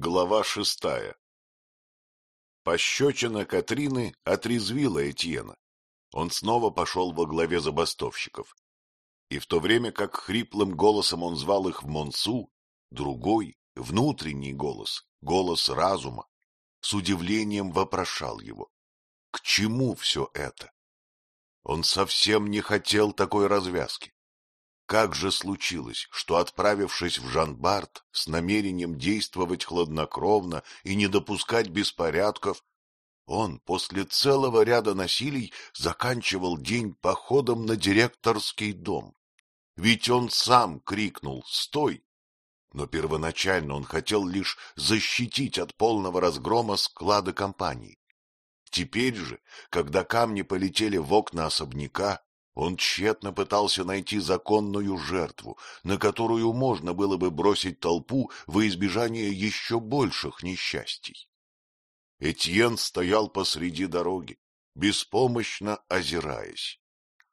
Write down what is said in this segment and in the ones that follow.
Глава шестая Пощечина Катрины отрезвила Этьена. Он снова пошел во главе забастовщиков. И в то время как хриплым голосом он звал их в Монсу, другой, внутренний голос, голос разума, с удивлением вопрошал его. К чему все это? Он совсем не хотел такой развязки. Как же случилось, что, отправившись в Жанбарт с намерением действовать хладнокровно и не допускать беспорядков, он после целого ряда насилий заканчивал день походом на директорский дом? Ведь он сам крикнул «Стой!». Но первоначально он хотел лишь защитить от полного разгрома склады компании. Теперь же, когда камни полетели в окна особняка, он тщетно пытался найти законную жертву, на которую можно было бы бросить толпу во избежание еще больших несчастий. Этьен стоял посреди дороги, беспомощно озираясь.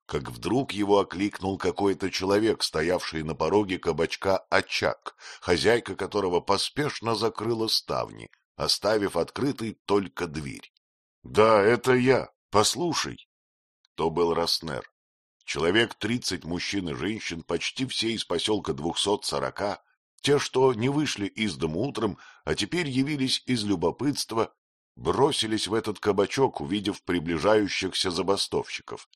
Как вдруг его окликнул какой-то человек, стоявший на пороге кабачка очаг, хозяйка которого поспешно закрыла ставни, оставив открытой только дверь. — Да, это я. Послушай. То был Роснер. Человек тридцать мужчин и женщин, почти все из поселка двухсот сорока, те, что не вышли из дома утром, а теперь явились из любопытства, бросились в этот кабачок, увидев приближающихся забастовщиков.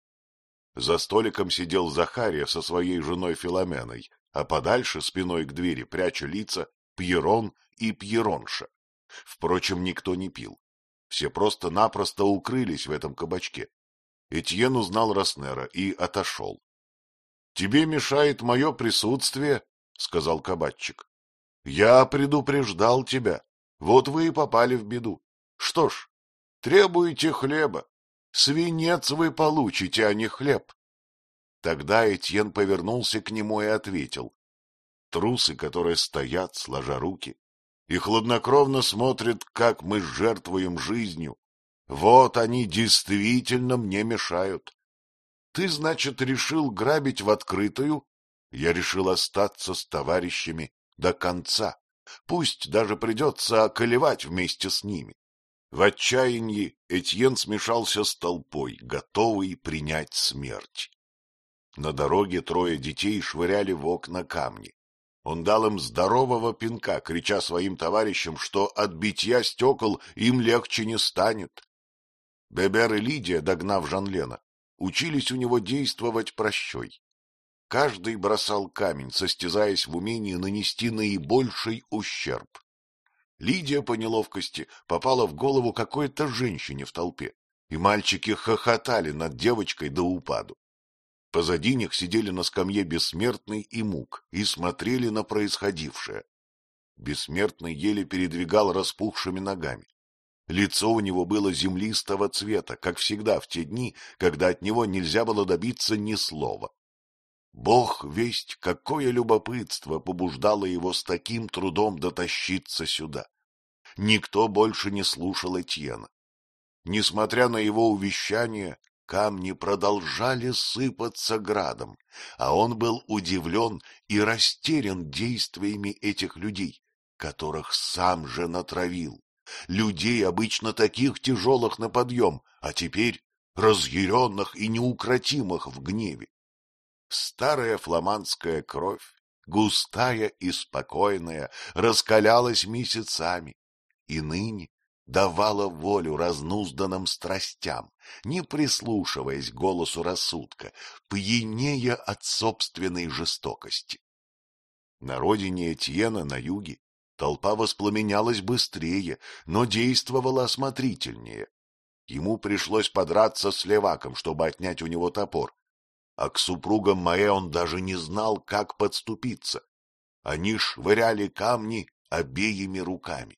За столиком сидел Захария со своей женой Филоменой, а подальше, спиной к двери, пряча лица, Пьерон и Пьеронша. Впрочем, никто не пил. Все просто-напросто укрылись в этом кабачке. Этьен узнал Роснера и отошел. — Тебе мешает мое присутствие, — сказал кабачик. — Я предупреждал тебя. Вот вы и попали в беду. Что ж, требуете хлеба. Свинец вы получите, а не хлеб. Тогда Этьен повернулся к нему и ответил. Трусы, которые стоят, сложа руки, и хладнокровно смотрят, как мы жертвуем жизнью, вот они действительно мне мешают. Ты, значит, решил грабить в открытую? Я решил остаться с товарищами до конца. Пусть даже придется околевать вместе с ними. В отчаянии Этьен смешался с толпой, готовый принять смерть. На дороге трое детей швыряли в окна камни. Он дал им здорового пинка, крича своим товарищам, что от битья стекол им легче не станет. Бебер и Лидия, догнав Жанлена, учились у него действовать прощой. Каждый бросал камень, состязаясь в умении нанести наибольший ущерб. Лидия по неловкости попала в голову какой-то женщине в толпе, и мальчики хохотали над девочкой до упаду. Позади них сидели на скамье Бессмертный и Мук и смотрели на происходившее. Бессмертный еле передвигал распухшими ногами. Лицо у него было землистого цвета, как всегда в те дни, когда от него нельзя было добиться ни слова. Бог весть, какое любопытство побуждало его с таким трудом дотащиться сюда. Никто больше не слушал Этьена. Несмотря на его увещания, камни продолжали сыпаться градом, а он был удивлен и растерян действиями этих людей, которых сам же натравил людей, обычно таких тяжелых на подъем, а теперь разъяренных и неукротимых в гневе. Старая фламандская кровь, густая и спокойная, раскалялась месяцами, и ныне давала волю разнузданным страстям, не прислушиваясь голосу рассудка, пьянея от собственной жестокости. На родине Этьена на юге Толпа воспламенялась быстрее, но действовала осмотрительнее. Ему пришлось подраться с леваком, чтобы отнять у него топор. А к супругам Маэ он даже не знал, как подступиться. Они швыряли камни обеими руками.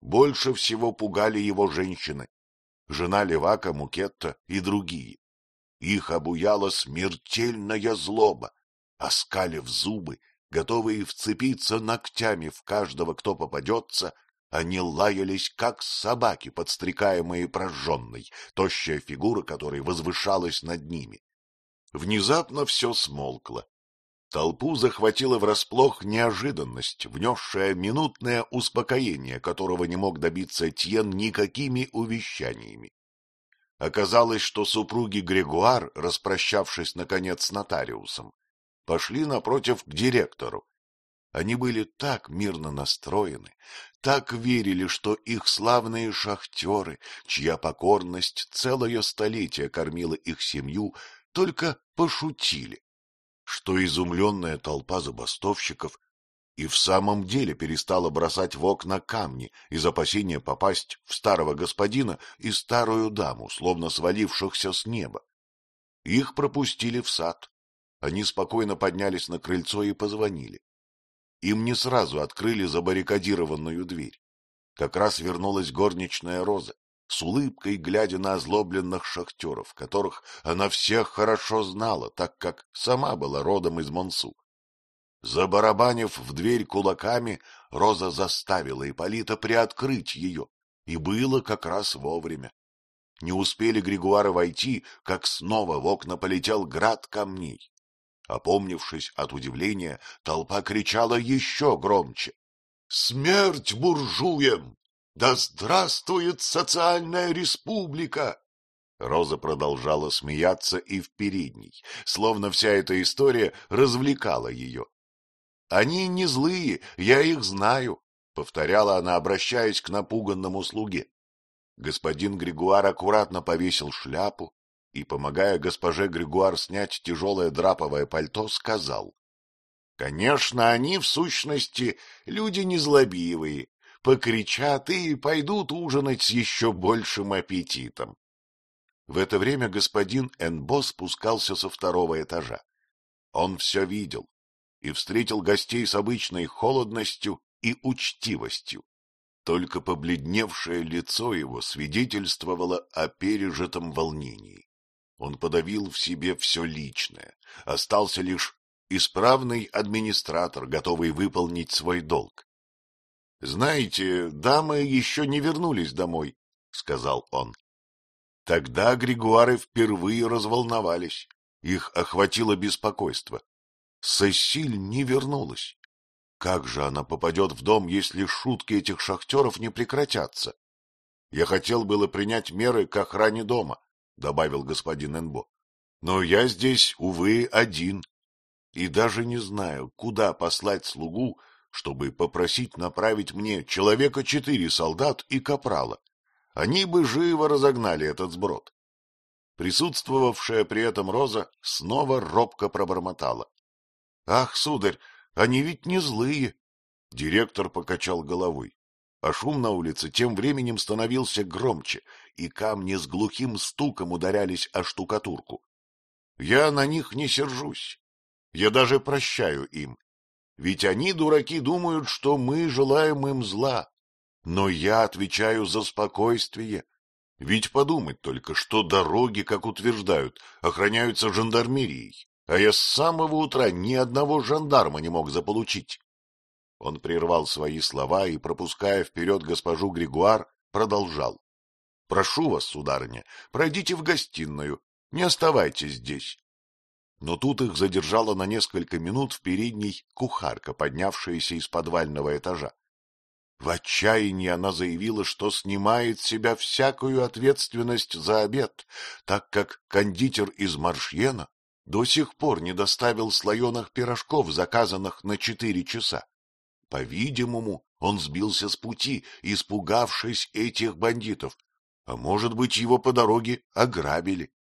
Больше всего пугали его женщины, жена Левака, Мукетта и другие. Их обуяла смертельная злоба. Оскалив зубы, готовые вцепиться ногтями в каждого, кто попадется, они лаялись, как собаки, подстрекаемые прожженной, тощая фигура которой возвышалась над ними. Внезапно все смолкло. Толпу захватила врасплох неожиданность, внесшая минутное успокоение, которого не мог добиться Тьен никакими увещаниями. Оказалось, что супруги Грегуар, распрощавшись, наконец, с нотариусом, пошли напротив к директору. Они были так мирно настроены, так верили, что их славные шахтеры, чья покорность целое столетие кормила их семью, только пошутили, что изумленная толпа забастовщиков и в самом деле перестала бросать в окна камни из опасения попасть в старого господина и старую даму, словно свалившихся с неба. Их пропустили в сад. Они спокойно поднялись на крыльцо и позвонили. Им не сразу открыли забаррикадированную дверь. Как раз вернулась горничная Роза, с улыбкой глядя на озлобленных шахтеров, которых она всех хорошо знала, так как сама была родом из Монсу. Забарабанив в дверь кулаками, Роза заставила Ипполита приоткрыть ее, и было как раз вовремя. Не успели Григуары войти, как снова в окна полетел град камней. Опомнившись от удивления, толпа кричала еще громче. — Смерть буржуям! Да здравствует социальная республика! Роза продолжала смеяться и в передней, словно вся эта история развлекала ее. Они не злые, я их знаю, — повторяла она, обращаясь к напуганному слуге. Господин Григуар аккуратно повесил шляпу и, помогая госпоже Григуар снять тяжелое драповое пальто, сказал. — Конечно, они, в сущности, люди незлобивые, покричат и пойдут ужинать с еще большим аппетитом. В это время господин Энбо спускался со второго этажа. Он все видел, и встретил гостей с обычной холодностью и учтивостью. Только побледневшее лицо его свидетельствовало о пережитом волнении. Он подавил в себе все личное, остался лишь исправный администратор, готовый выполнить свой долг. — Знаете, дамы еще не вернулись домой, — сказал он. Тогда Григуары впервые разволновались, их охватило беспокойство. Сесиль не вернулась. Как же она попадет в дом, если шутки этих шахтеров не прекратятся? Я хотел было принять меры к охране дома, — добавил господин Энбо. Но я здесь, увы, один. И даже не знаю, куда послать слугу, чтобы попросить направить мне человека четыре солдат и капрала. Они бы живо разогнали этот сброд. Присутствовавшая при этом Роза снова робко пробормотала. Ах, сударь, они ведь не злые. Директор покачал головой. А шум на улице тем временем становился громче, и камни с глухим стуком ударялись о штукатурку. Я на них не сержусь. Я даже прощаю им. Ведь они, дураки, думают, что мы желаем им зла. Но я отвечаю за спокойствие. Ведь подумать только, что дороги, как утверждают, охраняются жандармерией а я с самого утра ни одного жандарма не мог заполучить. Он прервал свои слова и, пропуская вперед госпожу Григуар, продолжал. — Прошу вас, сударыня, пройдите в гостиную, не оставайтесь здесь. Но тут их задержала на несколько минут в передней кухарка, поднявшаяся из подвального этажа. В отчаянии она заявила, что снимает с себя всякую ответственность за обед, так как кондитер из Маршьена до сих пор не доставил слоеных пирожков, заказанных на четыре часа. По-видимому, он сбился с пути, испугавшись этих бандитов, а может быть, его по дороге ограбили.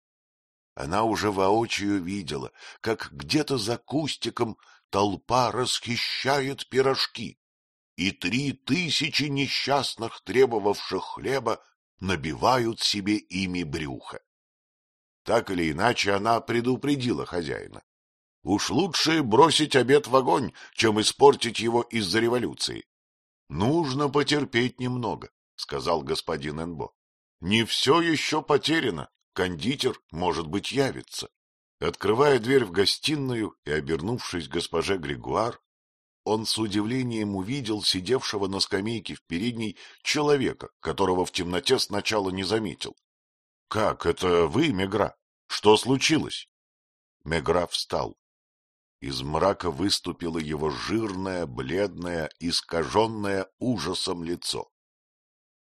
Она уже воочию видела, как где-то за кустиком толпа расхищает пирожки, и три тысячи несчастных, требовавших хлеба, набивают себе ими брюхо. Так или иначе, она предупредила хозяина. Уж лучше бросить обед в огонь, чем испортить его из-за революции. — Нужно потерпеть немного, — сказал господин Энбо. — Не все еще потеряно, кондитер, может быть, явится. Открывая дверь в гостиную и обернувшись к госпоже Григуар, он с удивлением увидел сидевшего на скамейке в передней человека, которого в темноте сначала не заметил. — Как, это вы, Мегра? Что случилось? Мегра встал. Из мрака выступило его жирное, бледное, искаженное ужасом лицо.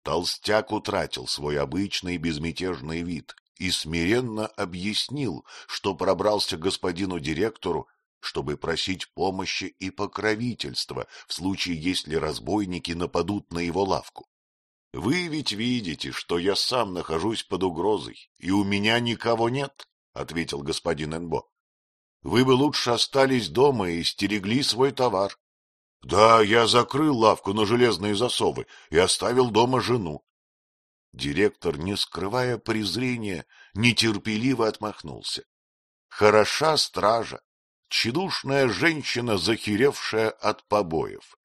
Толстяк утратил свой обычный безмятежный вид и смиренно объяснил, что пробрался к господину директору, чтобы просить помощи и покровительства в случае, если разбойники нападут на его лавку. — Вы ведь видите, что я сам нахожусь под угрозой, и у меня никого нет, — ответил господин Энбо. — Вы бы лучше остались дома и стерегли свой товар. Да, я закрыл лавку на железные засовы и оставил дома жену. Директор, не скрывая презрения, нетерпеливо отмахнулся. Хороша стража, тщедушная женщина, захеревшая от побоев.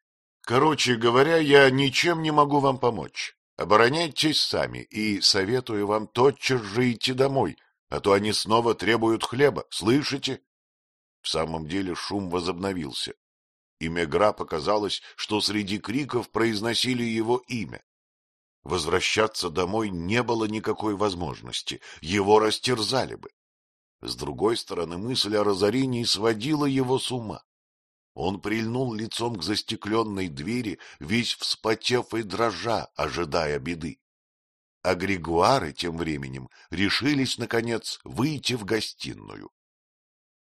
Короче говоря, я ничем не могу вам помочь. Обороняйтесь сами и советую вам тотчас же идти домой, а то они снова требуют хлеба, слышите? В самом деле шум возобновился и Мегра показалось, что среди криков произносили его имя. Возвращаться домой не было никакой возможности, его растерзали бы. С другой стороны, мысль о разорении сводила его с ума. Он прильнул лицом к застекленной двери, весь вспотев и дрожа, ожидая беды. А Григуары тем временем решились, наконец, выйти в гостиную.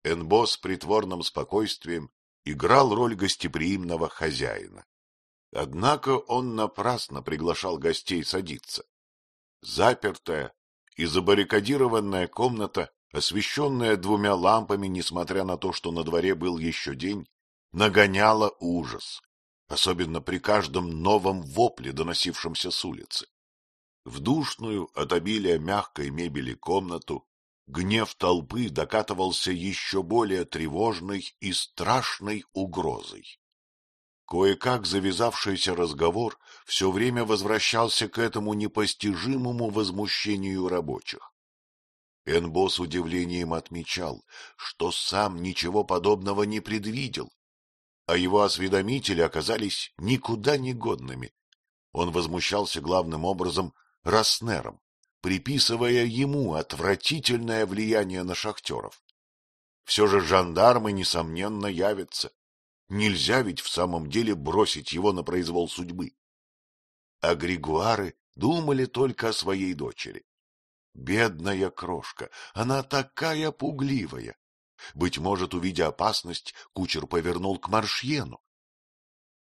Энбо с притворным спокойствием играл роль гостеприимного хозяина. Однако он напрасно приглашал гостей садиться. Запертая и забаррикадированная комната, освещенная двумя лампами, несмотря на то, что на дворе был еще день, нагоняла ужас, особенно при каждом новом вопле, доносившемся с улицы. В душную от обилия мягкой мебели комнату гнев толпы докатывался еще более тревожной и страшной угрозой. Кое-как завязавшийся разговор все время возвращался к этому непостижимому возмущению рабочих. Энбо с удивлением отмечал, что сам ничего подобного не предвидел, а его осведомители оказались никуда не годными. Он возмущался главным образом Роснером, приписывая ему отвратительное влияние на шахтеров. Все же жандармы, несомненно, явятся. Нельзя ведь в самом деле бросить его на произвол судьбы. А Григуары думали только о своей дочери. Бедная крошка, она такая пугливая. Быть может, увидя опасность, кучер повернул к Маршьену.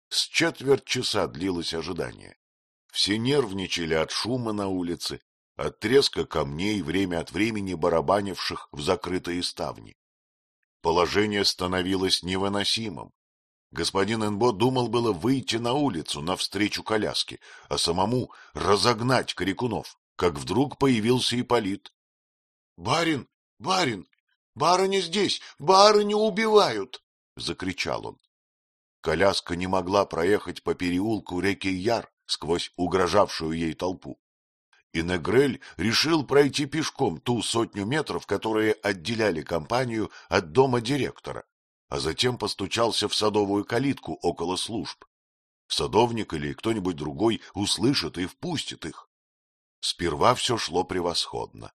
С четверть часа длилось ожидание. Все нервничали от шума на улице, от треска камней, время от времени барабанивших в закрытые ставни. Положение становилось невыносимым. Господин Энбо думал было выйти на улицу навстречу коляске, а самому разогнать крикунов, как вдруг появился Ипполит. — Барин, барин, барыня здесь, барыню убивают! — закричал он. Коляска не могла проехать по переулку реки Яр сквозь угрожавшую ей толпу и Негрель решил пройти пешком ту сотню метров, которые отделяли компанию от дома директора, а затем постучался в садовую калитку около служб. Садовник или кто-нибудь другой услышит и впустит их. Сперва все шло превосходно.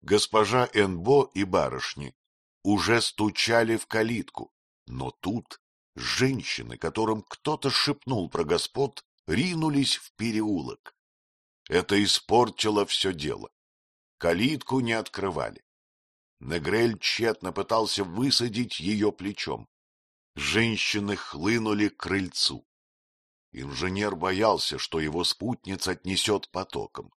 Госпожа Энбо и барышни уже стучали в калитку, но тут женщины, которым кто-то шепнул про господ, ринулись в переулок. Это испортило все дело. Калитку не открывали. Негрель тщетно пытался высадить ее плечом. Женщины хлынули к крыльцу. Инженер боялся, что его спутница отнесет потоком,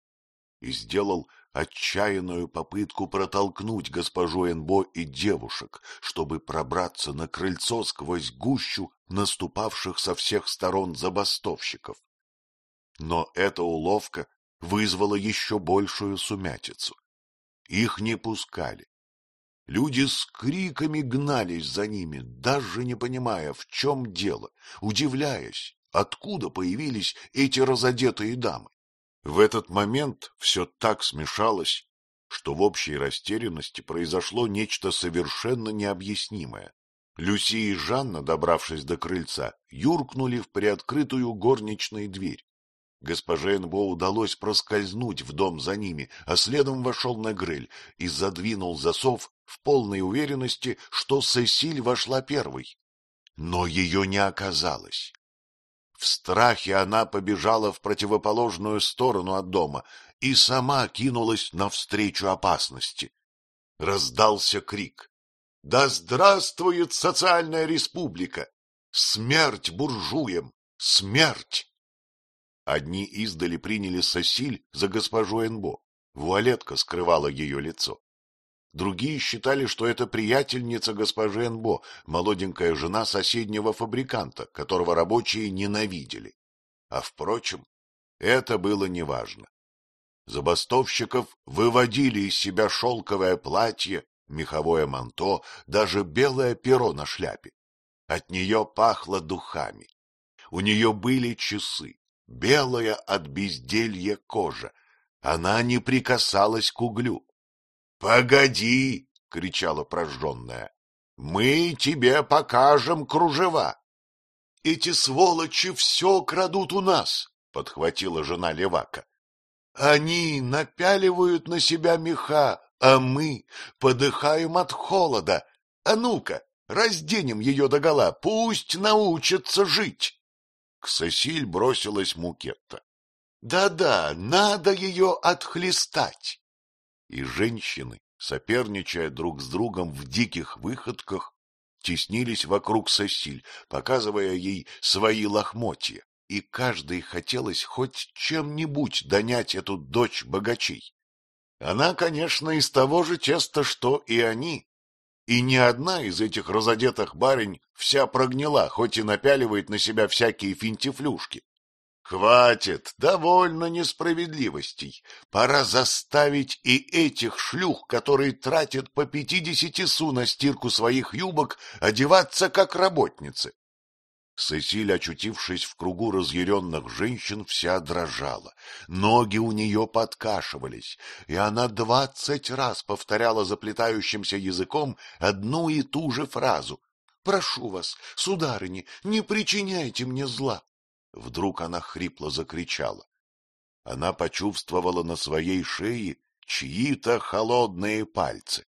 и сделал отчаянную попытку протолкнуть госпожу Энбо и девушек, чтобы пробраться на крыльцо сквозь гущу наступавших со всех сторон забастовщиков. Но эта уловка вызвало еще большую сумятицу. Их не пускали. Люди с криками гнались за ними, даже не понимая, в чем дело, удивляясь, откуда появились эти разодетые дамы. В этот момент все так смешалось, что в общей растерянности произошло нечто совершенно необъяснимое. Люси и Жанна, добравшись до крыльца, юркнули в приоткрытую горничную дверь Госпоже Энбо удалось проскользнуть в дом за ними, а следом вошел Негрель и задвинул засов в полной уверенности, что Сесиль вошла первой. Но ее не оказалось. В страхе она побежала в противоположную сторону от дома и сама кинулась навстречу опасности. Раздался крик. «Да здравствует социальная республика! Смерть буржуям! Смерть!» Одни издали приняли Сосиль за госпожу Энбо. Вуалетка скрывала ее лицо. Другие считали, что это приятельница госпожи Энбо, молоденькая жена соседнего фабриканта, которого рабочие ненавидели. А, впрочем, это было неважно. Забастовщиков выводили из себя шелковое платье, меховое манто, даже белое перо на шляпе. От нее пахло духами. У нее были часы, белая от безделья кожа. Она не прикасалась к углю. — Погоди! — кричала прожженная. — Мы тебе покажем кружева. — Эти сволочи все крадут у нас, — подхватила жена Левака. — Они напяливают на себя меха, а мы подыхаем от холода. А ну-ка, разденем ее догола, пусть научится жить. К Сесиль бросилась Мукетта. Да-да, надо ее отхлестать и женщины, соперничая друг с другом в диких выходках, теснились вокруг Сосиль, показывая ей свои лохмотья, и каждой хотелось хоть чем-нибудь донять эту дочь богачей. Она, конечно, из того же теста, что и они, и ни одна из этих разодетых барынь вся прогнила, хоть и напяливает на себя всякие финтифлюшки. Хватит, довольно несправедливостей. Пора заставить и этих шлюх, которые тратят по пятидесяти су на стирку своих юбок, одеваться как работницы. Сесиль, очутившись в кругу разъяренных женщин, вся дрожала. Ноги у нее подкашивались, и она двадцать раз повторяла заплетающимся языком одну и ту же фразу. — Прошу вас, сударыни, не причиняйте мне зла. Вдруг она хрипло закричала. Она почувствовала на своей шее чьи-то холодные пальцы.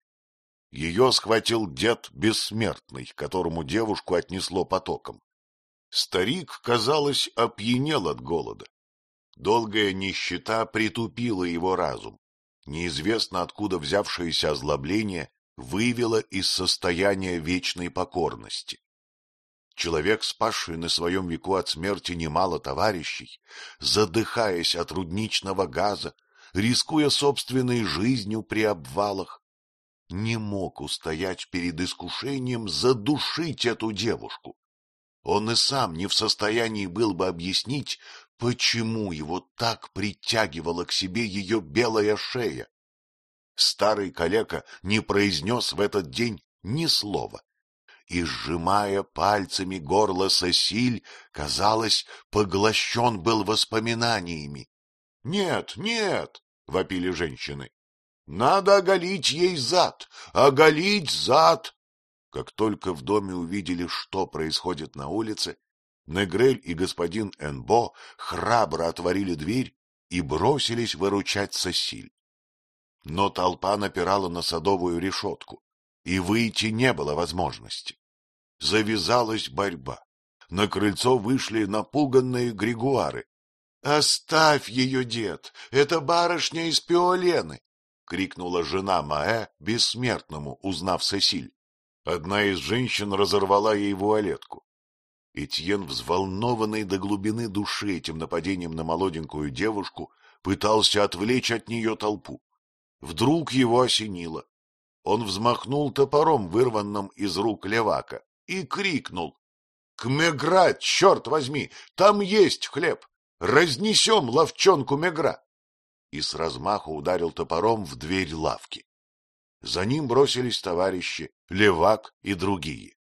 Ее схватил дед бессмертный, которому девушку отнесло потоком. Старик, казалось, опьянел от голода. Долгая нищета притупила его разум. Неизвестно откуда взявшееся озлобление вывело из состояния вечной покорности. Человек, спасший на своем веку от смерти немало товарищей, задыхаясь от рудничного газа, рискуя собственной жизнью при обвалах, не мог устоять перед искушением задушить эту девушку. Он и сам не в состоянии был бы объяснить, почему его так притягивала к себе ее белая шея. Старый калека не произнес в этот день ни слова и, сжимая пальцами горло Сосиль, казалось, поглощен был воспоминаниями. — Нет, нет! — вопили женщины. — Надо оголить ей зад! Оголить зад! Как только в доме увидели, что происходит на улице, Негрель и господин Энбо храбро отворили дверь и бросились выручать Сосиль. Но толпа напирала на садовую решетку, и выйти не было возможности. Завязалась борьба. На крыльцо вышли напуганные григуары. — Оставь ее, дед, это барышня из Пиолены! — крикнула жена Маэ бессмертному, узнав Сесиль. Одна из женщин разорвала ей вуалетку. Этьен, взволнованный до глубины души этим нападением на молоденькую девушку, пытался отвлечь от нее толпу. Вдруг его осенило. Он взмахнул топором, вырванным из рук левака, и крикнул. — К Мегра, черт возьми, там есть хлеб! Разнесем ловчонку Мегра! И с размаху ударил топором в дверь лавки. За ним бросились товарищи, Левак и другие.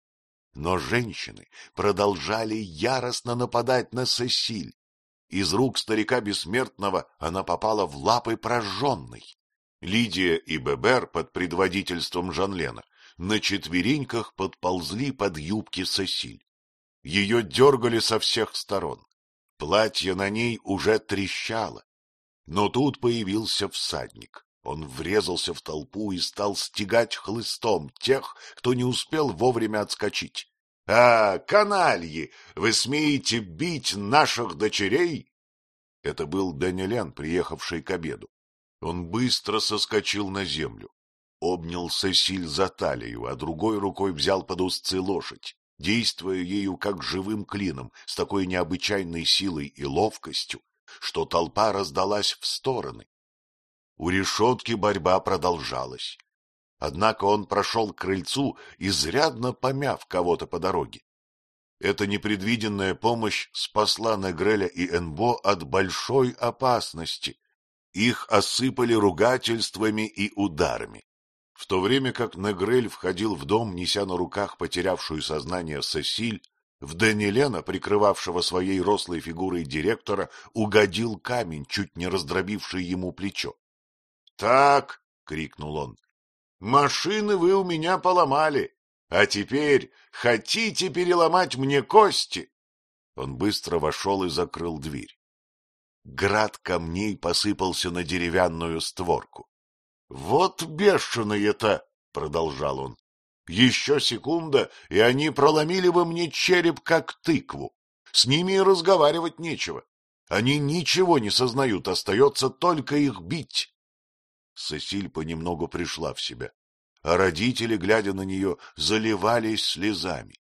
Но женщины продолжали яростно нападать на Сесиль. Из рук старика бессмертного она попала в лапы прожженной. Лидия и Бебер под предводительством Жанлена на четвереньках подползли под юбки Сесиль. Ее дергали со всех сторон. Платье на ней уже трещало. Но тут появился всадник. Он врезался в толпу и стал стегать хлыстом тех, кто не успел вовремя отскочить. — А, канальи, вы смеете бить наших дочерей? Это был Данилен, приехавший к обеду. Он быстро соскочил на землю, обнял Сесиль за талию, а другой рукой взял под узцы лошадь, действуя ею как живым клином, с такой необычайной силой и ловкостью, что толпа раздалась в стороны. У решетки борьба продолжалась. Однако он прошел к крыльцу, изрядно помяв кого-то по дороге. Эта непредвиденная помощь спасла Негреля и Энбо от большой опасности. Их осыпали ругательствами и ударами. В то время как Негрель входил в дом, неся на руках потерявшую сознание Сесиль, в Данилена, прикрывавшего своей рослой фигурой директора, угодил камень, чуть не раздробивший ему плечо. — Так! — крикнул он. — Машины вы у меня поломали, а теперь хотите переломать мне кости? Он быстро вошел и закрыл дверь. Град камней посыпался на деревянную створку. — Вот бешеные-то! — продолжал он. — Еще секунда, и они проломили бы мне череп, как тыкву. С ними и разговаривать нечего. Они ничего не сознают, остается только их бить. Сесиль понемногу пришла в себя, а родители, глядя на нее, заливались слезами.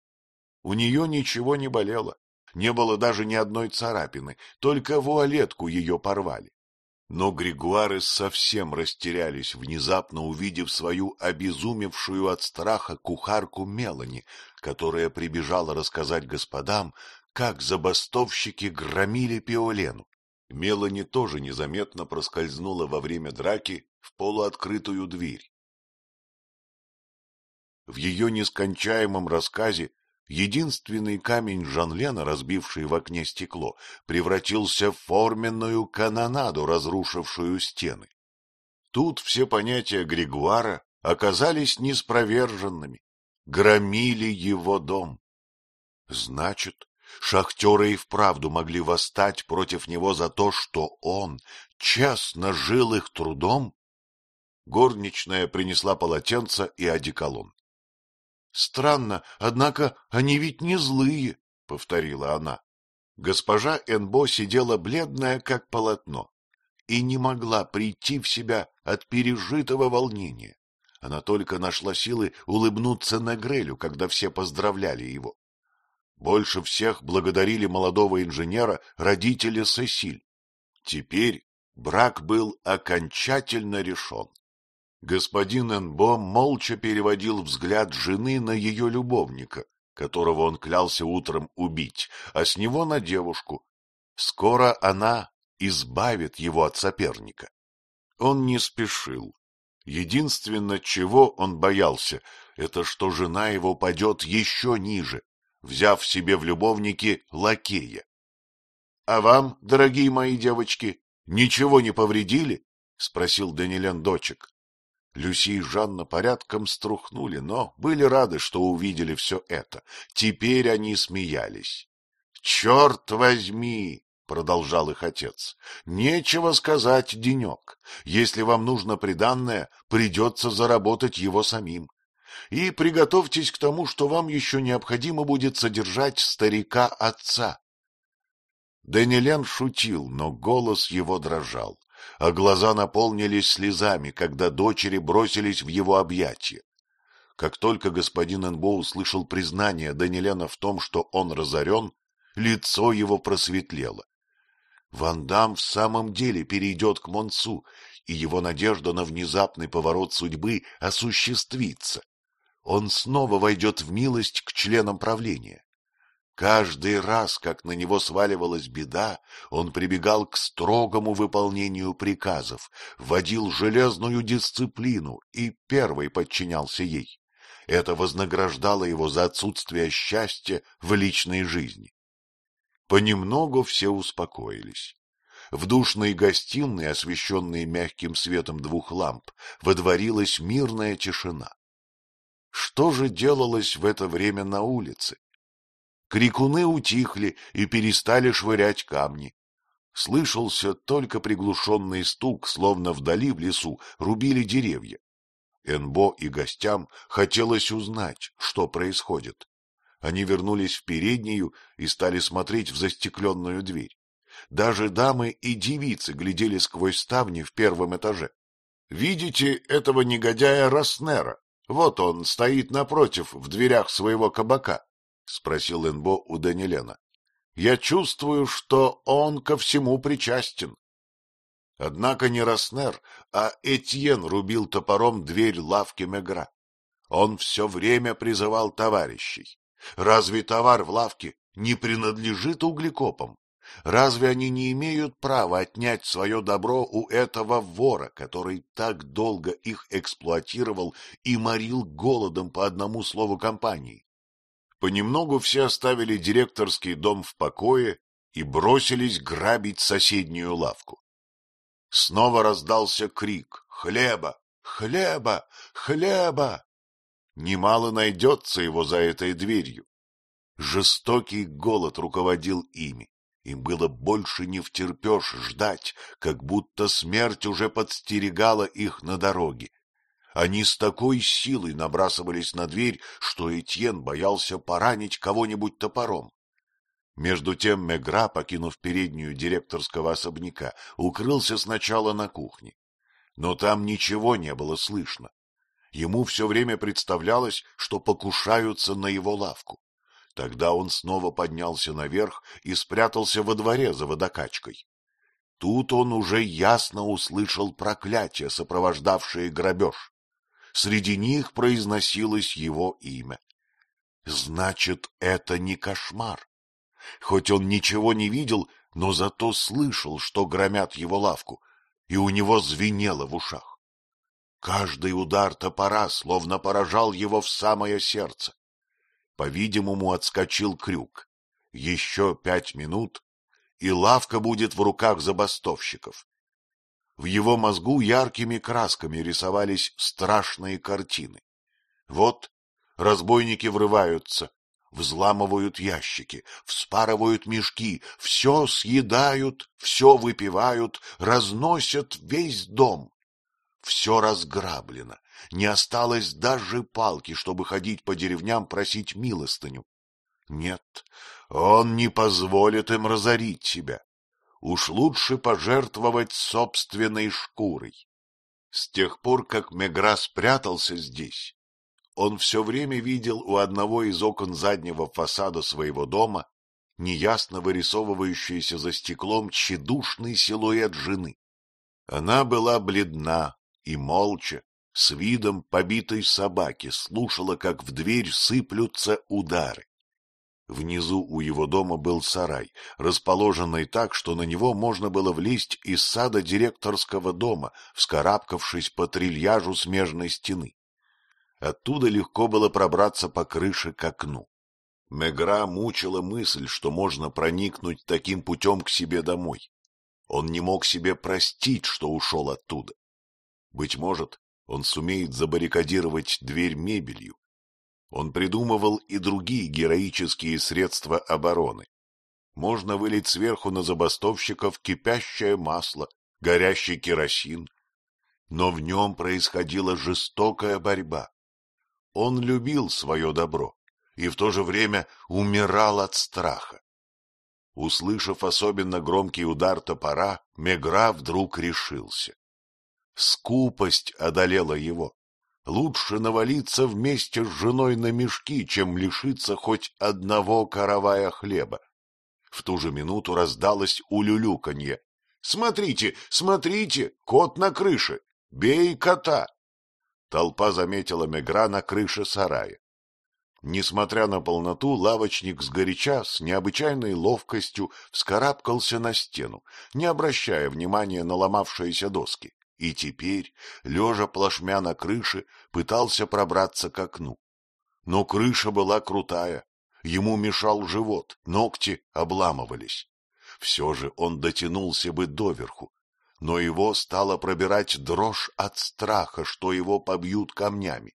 У нее ничего не болело, не было даже ни одной царапины, только вуалетку ее порвали. Но Григуары совсем растерялись, внезапно увидев свою обезумевшую от страха кухарку Мелани, которая прибежала рассказать господам, как забастовщики громили Пиолену. Мелани тоже незаметно проскользнула во время драки в полуоткрытую дверь. В ее нескончаемом рассказе Единственный камень Жанлена, разбивший в окне стекло, превратился в форменную канонаду, разрушившую стены. Тут все понятия Григуара оказались неспроверженными, громили его дом. Значит, шахтеры и вправду могли восстать против него за то, что он честно жил их трудом? Горничная принесла полотенце и одеколон. Странно, однако они ведь не злые, — повторила она. Госпожа Энбо сидела бледная, как полотно, и не могла прийти в себя от пережитого волнения. Она только нашла силы улыбнуться Негрелю, когда все поздравляли его. Больше всех благодарили молодого инженера родители Сесиль. Теперь брак был окончательно решен. Господин Энбо молча переводил взгляд жены на ее любовника, которого он клялся утром убить, а с него на девушку. Скоро она избавит его от соперника. Он не спешил. Единственное, чего он боялся, это что жена его падет еще ниже, взяв себе в любовники лакея. — А вам, дорогие мои девочки, ничего не повредили? — спросил Данилен дочек. Люси и Жанна порядком струхнули, но были рады, что увидели все это. Теперь они смеялись. — Черт возьми! — продолжал их отец. — Нечего сказать, денек. Если вам нужно приданное, придется заработать его самим. И приготовьтесь к тому, что вам еще необходимо будет содержать старика-отца. Данилен шутил, но голос его дрожал а глаза наполнились слезами, когда дочери бросились в его объятия. Как только господин Энбо услышал признание Данилена в том, что он разорен, лицо его просветлело. Вандам в самом деле перейдет к Монсу, и его надежда на внезапный поворот судьбы осуществится. Он снова войдет в милость к членам правления. Каждый раз, как на него сваливалась беда, он прибегал к строгому выполнению приказов, вводил железную дисциплину и первый подчинялся ей. Это вознаграждало его за отсутствие счастья в личной жизни. Понемногу все успокоились. В душной гостиной, освещенной мягким светом двух ламп, водворилась мирная тишина. Что же делалось в это время на улице? Крикуны утихли и перестали швырять камни. Слышался только приглушенный стук, словно вдали в лесу рубили деревья. Энбо и гостям хотелось узнать, что происходит. Они вернулись в переднюю и стали смотреть в застекленную дверь. Даже дамы и девицы глядели сквозь ставни в первом этаже. — Видите этого негодяя Роснера? Вот он стоит напротив, в дверях своего кабака, — спросил Энбо у Данилена. — Я чувствую, что он ко всему причастен. Однако не Роснер, а Этьен рубил топором дверь лавки Мегра. Он все время призывал товарищей. Разве товар в лавке не принадлежит углекопам? Разве они не имеют права отнять свое добро у этого вора, который так долго их эксплуатировал и морил голодом по одному слову компании? Понемногу все оставили директорский дом в покое и бросились грабить соседнюю лавку. Снова раздался крик «Хлеба! Хлеба! Хлеба!» Немало найдется его за этой дверью. Жестокий голод руководил ими. Им было больше не втерпешь ждать, как будто смерть уже подстерегала их на дороге. Они с такой силой набрасывались на дверь, что Этьен боялся поранить кого-нибудь топором. Между тем Мегра, покинув переднюю директорского особняка, укрылся сначала на кухне. Но там ничего не было слышно. Ему все время представлялось, что покушаются на его лавку. Тогда он снова поднялся наверх и спрятался во дворе за водокачкой. Тут он уже ясно услышал проклятие, сопровождавшее грабеж. Среди них произносилось его имя. Значит, это не кошмар. Хоть он ничего не видел, но зато слышал, что громят его лавку, и у него звенело в ушах. Каждый удар топора словно поражал его в самое сердце. По-видимому, отскочил крюк. Еще пять минут, и лавка будет в руках забастовщиков. В его мозгу яркими красками рисовались страшные картины. Вот разбойники врываются, взламывают ящики, вспарывают мешки, все съедают, все выпивают, разносят весь дом. Все разграблено, не осталось даже палки, чтобы ходить по деревням просить милостыню. Нет, он не позволит им разорить себя. Уж лучше пожертвовать собственной шкурой. С тех пор, как Мегра спрятался здесь, он все время видел у одного из окон заднего фасада своего дома неясно вырисовывающийся за стеклом тщедушный силуэт жены. Она была бледна и молча, с видом побитой собаки слушала, как в дверь сыплются удары. Внизу у его дома был сарай, расположенный так, что на него можно было влезть из сада директорского дома, вскарабкавшись по трильяжу смежной стены. Оттуда легко было пробраться по крыше к окну. Мегра мучила мысль, что можно проникнуть таким путем к себе домой. Он не мог себе простить, что ушел оттуда. Быть может, он сумеет забаррикадировать дверь мебелью. Он придумывал и другие героические средства обороны. Можно вылить сверху на забастовщиков кипящее масло, горящий керосин. Но в нем происходила жестокая борьба. Он любил свое добро и в то же время умирал от страха. Услышав особенно громкий удар топора, Мегра вдруг решился. Скупость одолела его. Лучше навалиться вместе с женой на мешки, чем лишиться хоть одного каравая хлеба. В ту же минуту раздалось улюлюканье. — Смотрите, смотрите, кот на крыше! Бей кота! Толпа заметила Мегра на крыше сарая. Несмотря на полноту, лавочник сгоряча с необычайной ловкостью вскарабкался на стену, не обращая внимания на ломавшиеся доски и теперь, лежа плашмя на крыше, пытался пробраться к окну. Но крыша была крутая, ему мешал живот, ногти обламывались. Все же он дотянулся бы доверху, но его стало пробирать дрожь от страха, что его побьют камнями.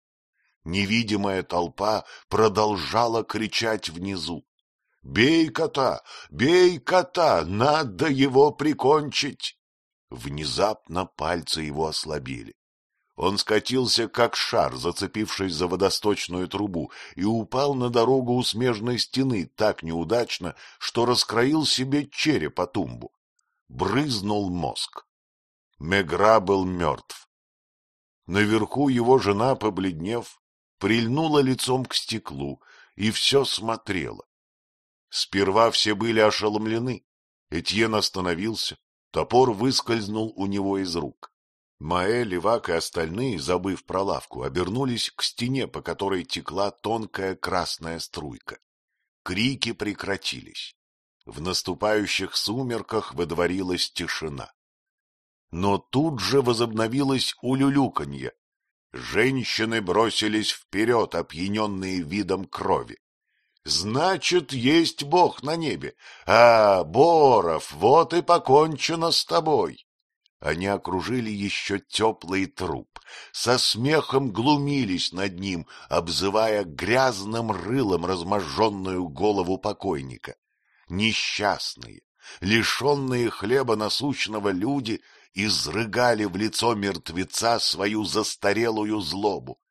Невидимая толпа продолжала кричать внизу. Бей кота! Бей кота! Надо его прикончить! Внезапно пальцы его ослабели. Он скатился, как шар, зацепившись за водосточную трубу, и упал на дорогу у смежной стены так неудачно, что раскроил себе череп о тумбу. Брызнул мозг. Мегра был мертв. Наверху его жена, побледнев, прильнула лицом к стеклу и все смотрела. Сперва все были ошеломлены. Этьен остановился, топор выскользнул у него из рук. Маэ, Левак и остальные, забыв про лавку, обернулись к стене, по которой текла тонкая красная струйка. Крики прекратились. В наступающих сумерках выдворилась тишина. Но тут же возобновилось улюлюканье. Женщины бросились вперед, опьяненные видом крови. Значит, есть Бог на небе. А, Боров, вот и покончено с тобой. Они окружили еще теплый труп, со смехом глумились над ним, обзывая грязным рылом разможженную голову покойника. Несчастные, лишенные хлеба насущного люди изрыгали в лицо мертвеца свою застарелую злобу. —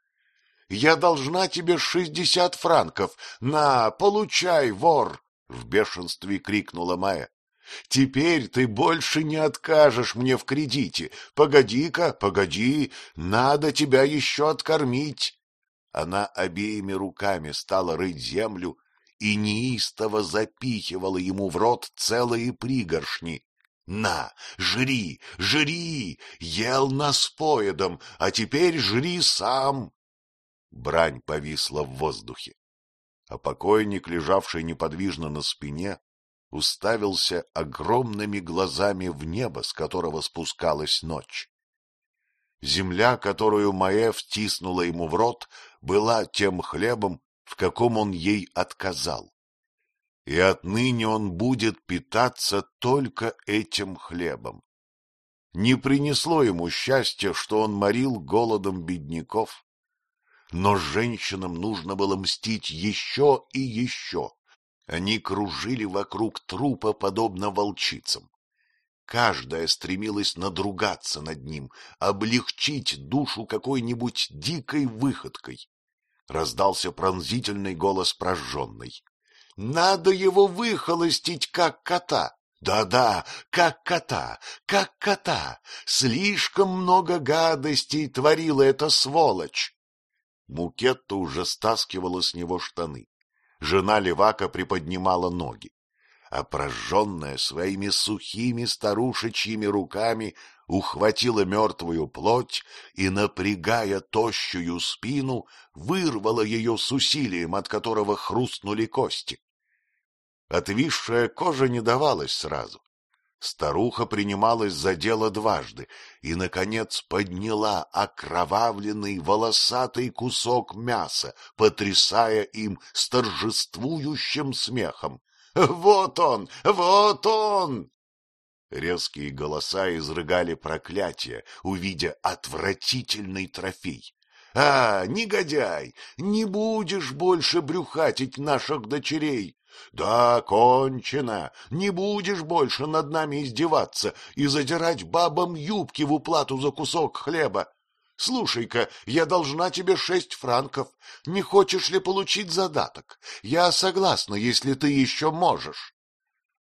Я должна тебе шестьдесят франков. На, получай, вор! — в бешенстве крикнула Майя. Теперь ты больше не откажешь мне в кредите. Погоди-ка, погоди, надо тебя еще откормить. Она обеими руками стала рыть землю и неистово запихивала ему в рот целые пригоршни. На, жри, жри, ел нас поедом, а теперь жри сам. Брань повисла в воздухе, а покойник, лежавший неподвижно на спине, уставился огромными глазами в небо, с которого спускалась ночь. Земля, которую Маэ втиснула ему в рот, была тем хлебом, в каком он ей отказал. И отныне он будет питаться только этим хлебом. Не принесло ему счастья, что он морил голодом бедняков, но женщинам нужно было мстить еще и еще. Они кружили вокруг трупа, подобно волчицам. Каждая стремилась надругаться над ним, облегчить душу какой-нибудь дикой выходкой. Раздался пронзительный голос прожженной. — Надо его выхолостить, как кота! Да-да, как кота, как кота! Слишком много гадостей творила эта сволочь! Мукетта уже стаскивала с него штаны. Жена Левака приподнимала ноги, а прожженная своими сухими старушечьими руками ухватила мертвую плоть и, напрягая тощую спину, вырвала ее с усилием, от которого хрустнули кости. Отвисшая кожа не давалась сразу. Старуха принималась за дело дважды и, наконец, подняла окровавленный волосатый кусок мяса, потрясая им с торжествующим смехом. «Вот он! Вот он!» Резкие голоса изрыгали проклятия, увидя отвратительный трофей. «А, негодяй, не будешь больше брюхатить наших дочерей! Да, кончено. Не будешь больше над нами издеваться и задирать бабам юбки в уплату за кусок хлеба. Слушай-ка, я должна тебе шесть франков. Не хочешь ли получить задаток? Я согласна, если ты еще можешь.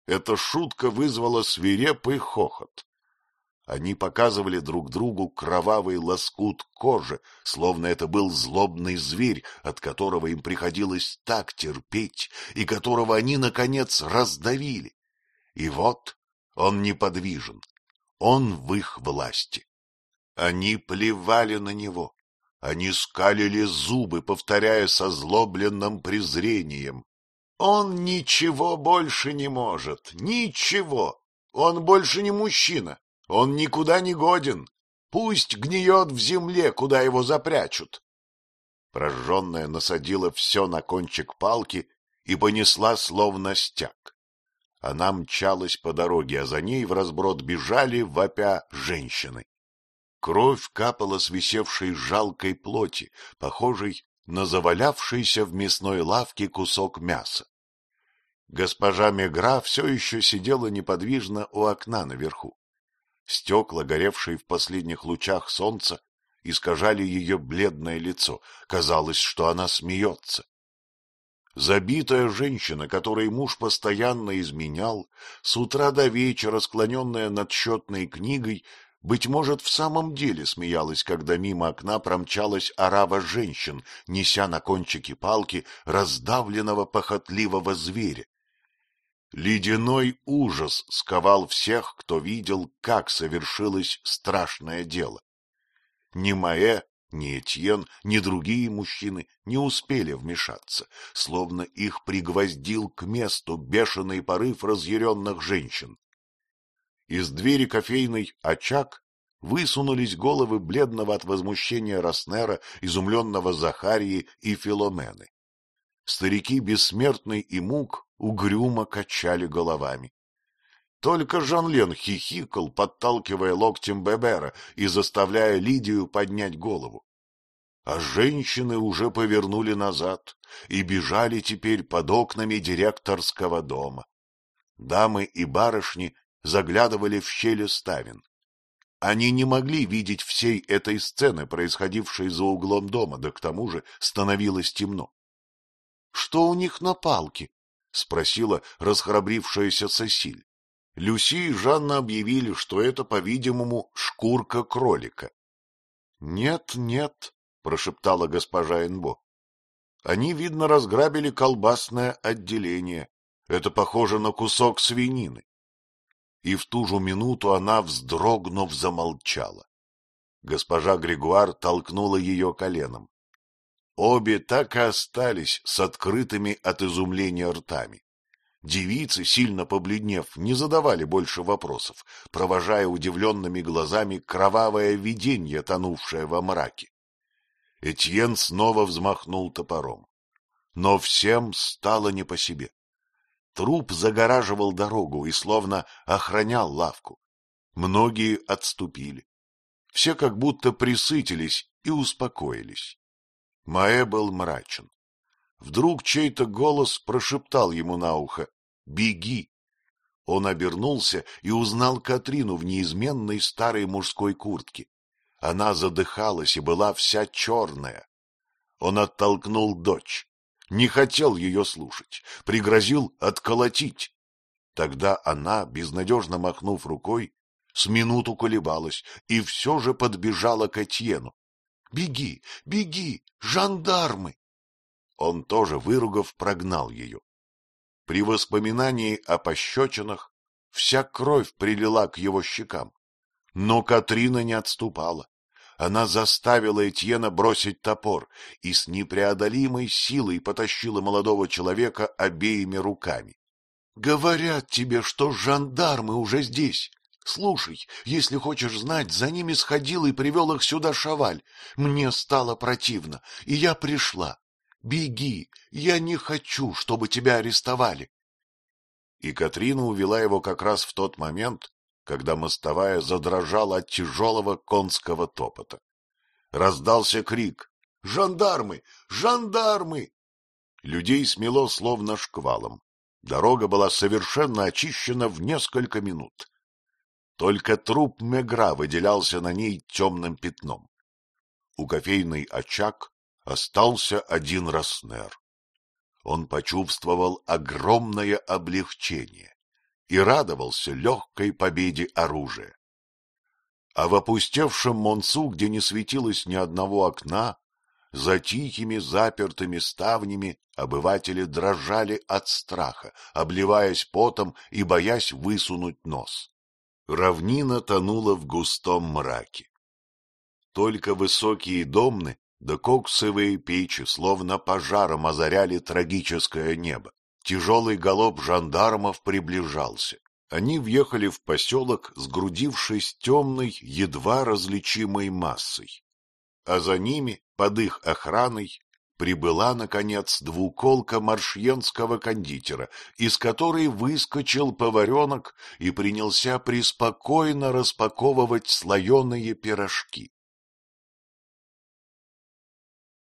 Эта шутка вызвала свирепый хохот. Они показывали друг другу кровавый лоскут кожи, словно это был злобный зверь, от которого им приходилось так терпеть, и которого они, наконец, раздавили. И вот он неподвижен, он в их власти. Они плевали на него, они скалили зубы, повторяя со злобленным презрением. Он ничего больше не может, ничего. Он больше не мужчина, он никуда не годен. Пусть гниет в земле, куда его запрячут. Прожженная насадила все на кончик палки и понесла словно стяг. Она мчалась по дороге, а за ней в разброд бежали, вопя, женщины. Кровь капала с висевшей жалкой плоти, похожей на завалявшийся в мясной лавке кусок мяса. Госпожа Мегра все еще сидела неподвижно у окна наверху. Стекла, горевшие в последних лучах солнца, искажали ее бледное лицо. Казалось, что она смеется. Забитая женщина, которой муж постоянно изменял, с утра до вечера склоненная над счетной книгой, быть может, в самом деле смеялась, когда мимо окна промчалась орава женщин, неся на кончике палки раздавленного похотливого зверя. Ледяной ужас сковал всех, кто видел, как совершилось страшное дело. Ни Маэ, ни Этьен, ни другие мужчины не успели вмешаться, словно их пригвоздил к месту бешеный порыв разъяренных женщин. Из двери кофейной очаг высунулись головы бледного от возмущения Роснера, изумленного Захарии и Филомены. Старики бессмертный и мук угрюмо качали головами. Только Жан-Лен хихикал, подталкивая локтем Бебера и заставляя Лидию поднять голову. А женщины уже повернули назад и бежали теперь под окнами директорского дома. Дамы и барышни заглядывали в щели ставен. Они не могли видеть всей этой сцены, происходившей за углом дома, да к тому же становилось темно. Что у них на палке? — спросила расхрабрившаяся Сесиль. Люси и Жанна объявили, что это, по-видимому, шкурка кролика. — Нет, нет, — прошептала госпожа Энбо. — Они, видно, разграбили колбасное отделение. Это похоже на кусок свинины. И в ту же минуту она, вздрогнув, замолчала. Госпожа Григуар толкнула ее коленом. Обе так и остались с открытыми от изумления ртами. Девицы, сильно побледнев, не задавали больше вопросов, провожая удивленными глазами кровавое видение, тонувшее во мраке. Этьен снова взмахнул топором. Но всем стало не по себе. Труп загораживал дорогу и словно охранял лавку. Многие отступили. Все как будто присытились и успокоились. Маэ был мрачен. Вдруг чей-то голос прошептал ему на ухо «Беги!». Он обернулся и узнал Катрину в неизменной старой мужской куртке. Она задыхалась и была вся черная. Он оттолкнул дочь, не хотел ее слушать, пригрозил отколотить. Тогда она, безнадежно махнув рукой, с минуту колебалась и все же подбежала к Этьену. Беги, беги, жандармы! Он тоже, выругав, прогнал ее. При воспоминании о пощечинах вся кровь прилила к его щекам. Но Катрина не отступала. Она заставила Этьена бросить топор и с непреодолимой силой потащила молодого человека обеими руками. — Говорят тебе, что жандармы уже здесь. Слушай, если хочешь знать, за ними сходил и привел их сюда Шаваль. Мне стало противно, и я пришла. Беги, я не хочу, чтобы тебя арестовали. И Катрина увела его как раз в тот момент, когда мостовая задрожала от тяжелого конского топота. Раздался крик «Жандармы! Жандармы!» Людей смело словно шквалом. Дорога была совершенно очищена в несколько минут. Только труп Мегра выделялся на ней темным пятном. У кофейный очаг остался один Роснер. Он почувствовал огромное облегчение и радовался легкой победе оружия. А в опустевшем Монсу, где не светилось ни одного окна, за тихими запертыми ставнями обыватели дрожали от страха, обливаясь потом и боясь высунуть нос. Равнина тонула в густом мраке. Только высокие домны да коксовые печи словно пожаром озаряли трагическое небо. Тяжелый галоп жандармов приближался. Они въехали в поселок, сгрудившись темной, едва различимой массой. А за ними, под их охраной, прибыла, наконец, двуколка маршьенского кондитера, из которой выскочил поваренок и принялся преспокойно распаковывать слоеные пирожки.